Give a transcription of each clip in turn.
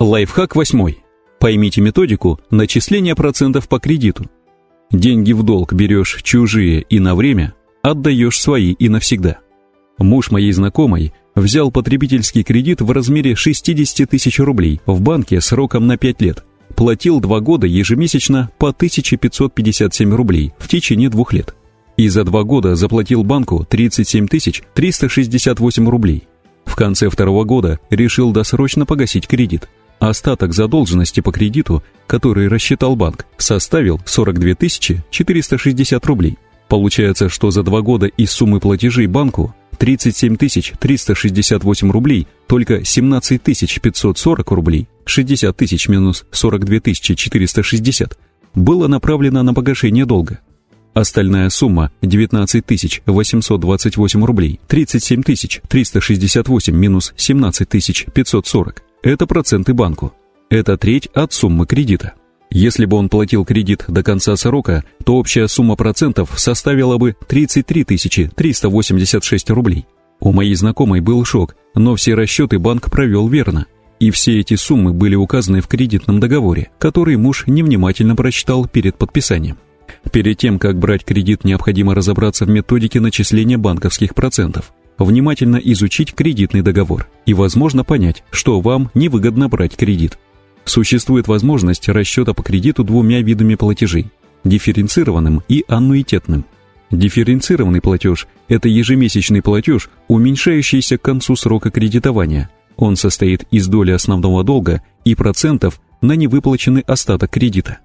Лайфхак восьмой. Поймите методику начисления процентов по кредиту. Деньги в долг берешь чужие и на время, отдаешь свои и навсегда. Муж моей знакомой взял потребительский кредит в размере 60 тысяч рублей в банке сроком на 5 лет. Платил 2 года ежемесячно по 1557 рублей в течение двух лет. И за 2 года заплатил банку 37 368 рублей. В конце второго года решил досрочно погасить кредит. Остаток задолженности по кредиту, который рассчитал банк, составил 42 460 рублей. Получается, что за два года из суммы платежей банку 37 368 рублей, только 17 540 рублей, 60 тысяч минус 42 460, было направлено на погашение долга. Остальная сумма 19 828 рублей, 37 368 минус 17 540 – это проценты банку. Это треть от суммы кредита. Если бы он платил кредит до конца срока, то общая сумма процентов составила бы 33 386 рублей. У моей знакомой был шок, но все расчеты банк провел верно. И все эти суммы были указаны в кредитном договоре, который муж невнимательно прочитал перед подписанием. Перед тем, как брать кредит, необходимо разобраться в методике начисления банковских процентов, внимательно изучить кредитный договор и, возможно, понять, что вам невыгодно брать кредит. Существует возможность расчета по кредиту двумя видами платежей – дифференцированным и аннуитетным. Дифференцированный платеж – это ежемесячный платеж, уменьшающийся к концу срока кредитования. Он состоит из доли основного долга и процентов на невыплаченный остаток кредита.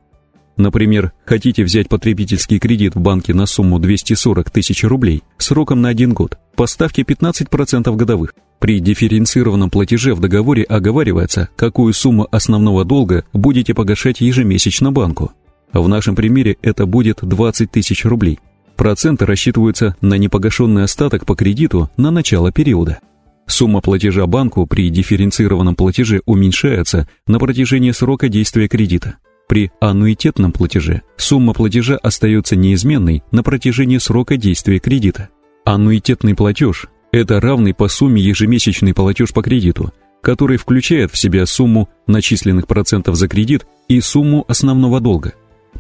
Например, хотите взять потребительский кредит в банке на сумму 240 тысяч рублей сроком на один год по ставке 15% годовых. При дифференцированном платеже в договоре оговаривается, какую сумму основного долга будете погашать ежемесячно банку. В нашем примере это будет 20 тысяч рублей. Проценты рассчитываются на непогашенный остаток по кредиту на начало периода. Сумма платежа банку при дифференцированном платеже уменьшается на протяжении срока действия кредита. При аннуитетном платеже сумма платежа остается неизменной на протяжении срока действия кредита. Аннуитетный платеж – это равный по сумме ежемесячный платеж по кредиту, который включает в себя сумму начисленных процентов за кредит и сумму основного долга.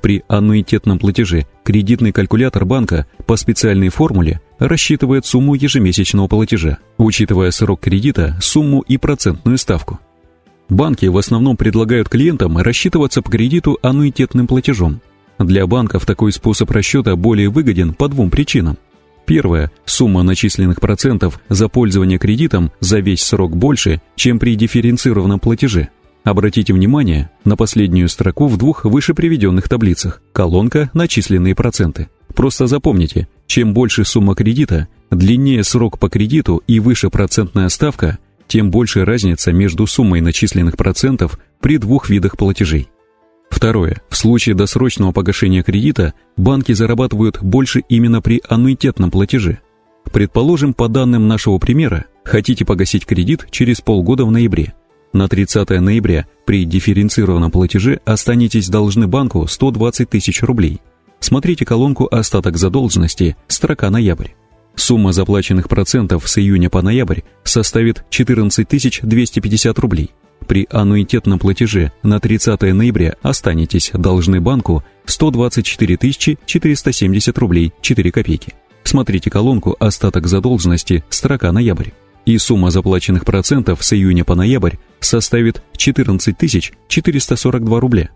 При аннуитетном платеже кредитный калькулятор банка по специальной формуле рассчитывает сумму ежемесячного платежа, учитывая срок кредита, сумму и процентную ставку. Банки в основном предлагают клиентам рассчитываться по кредиту аннуитетным платежом. Для банков такой способ расчета более выгоден по двум причинам. Первое. Сумма начисленных процентов за пользование кредитом за весь срок больше, чем при дифференцированном платеже. Обратите внимание на последнюю строку в двух выше приведенных таблицах. Колонка «Начисленные проценты». Просто запомните, чем больше сумма кредита, длиннее срок по кредиту и выше процентная ставка – тем больше разница между суммой начисленных процентов при двух видах платежей. Второе. В случае досрочного погашения кредита банки зарабатывают больше именно при аннуитетном платеже. Предположим, по данным нашего примера, хотите погасить кредит через полгода в ноябре. На 30 ноября при дифференцированном платеже останетесь должны банку 120 тысяч рублей. Смотрите колонку «Остаток задолженности», строка «Ноябрь». Сумма заплаченных процентов с июня по ноябрь составит 14 250 рублей. При аннуитетном платеже на 30 ноября останетесь должны банку 124 470 рублей 4 копейки. Смотрите колонку «Остаток задолженности», строка «Ноябрь». И сумма заплаченных процентов с июня по ноябрь составит 14 442 рубля.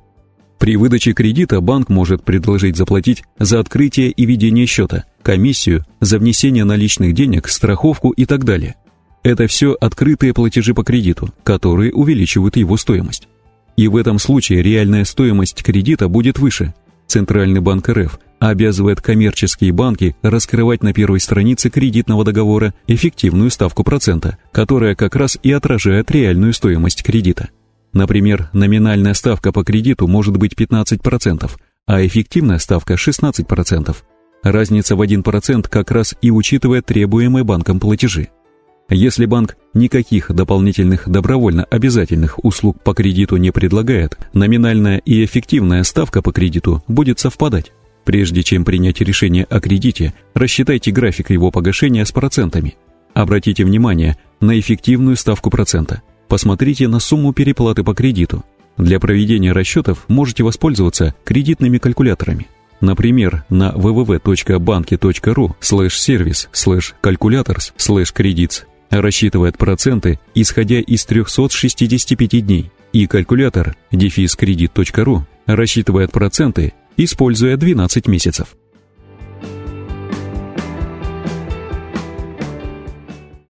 При выдаче кредита банк может предложить заплатить за открытие и ведение счета, комиссию, за внесение наличных денег, страховку и так далее. Это все открытые платежи по кредиту, которые увеличивают его стоимость. И в этом случае реальная стоимость кредита будет выше. Центральный банк РФ обязывает коммерческие банки раскрывать на первой странице кредитного договора эффективную ставку процента, которая как раз и отражает реальную стоимость кредита. Например, номинальная ставка по кредиту может быть 15%, а эффективная ставка 16%. Разница в 1% как раз и учитывает требуемые банком платежи. Если банк никаких дополнительных добровольно обязательных услуг по кредиту не предлагает, номинальная и эффективная ставка по кредиту будет совпадать. Прежде чем принять решение о кредите, рассчитайте график его погашения с процентами. Обратите внимание на эффективную ставку процента – Посмотрите на сумму переплаты по кредиту. Для проведения расчетов можете воспользоваться кредитными калькуляторами. Например, на www.banki.ru сервис calculators credits рассчитывает проценты, исходя из 365 дней, и калькулятор дефис рассчитывает проценты, используя 12 месяцев.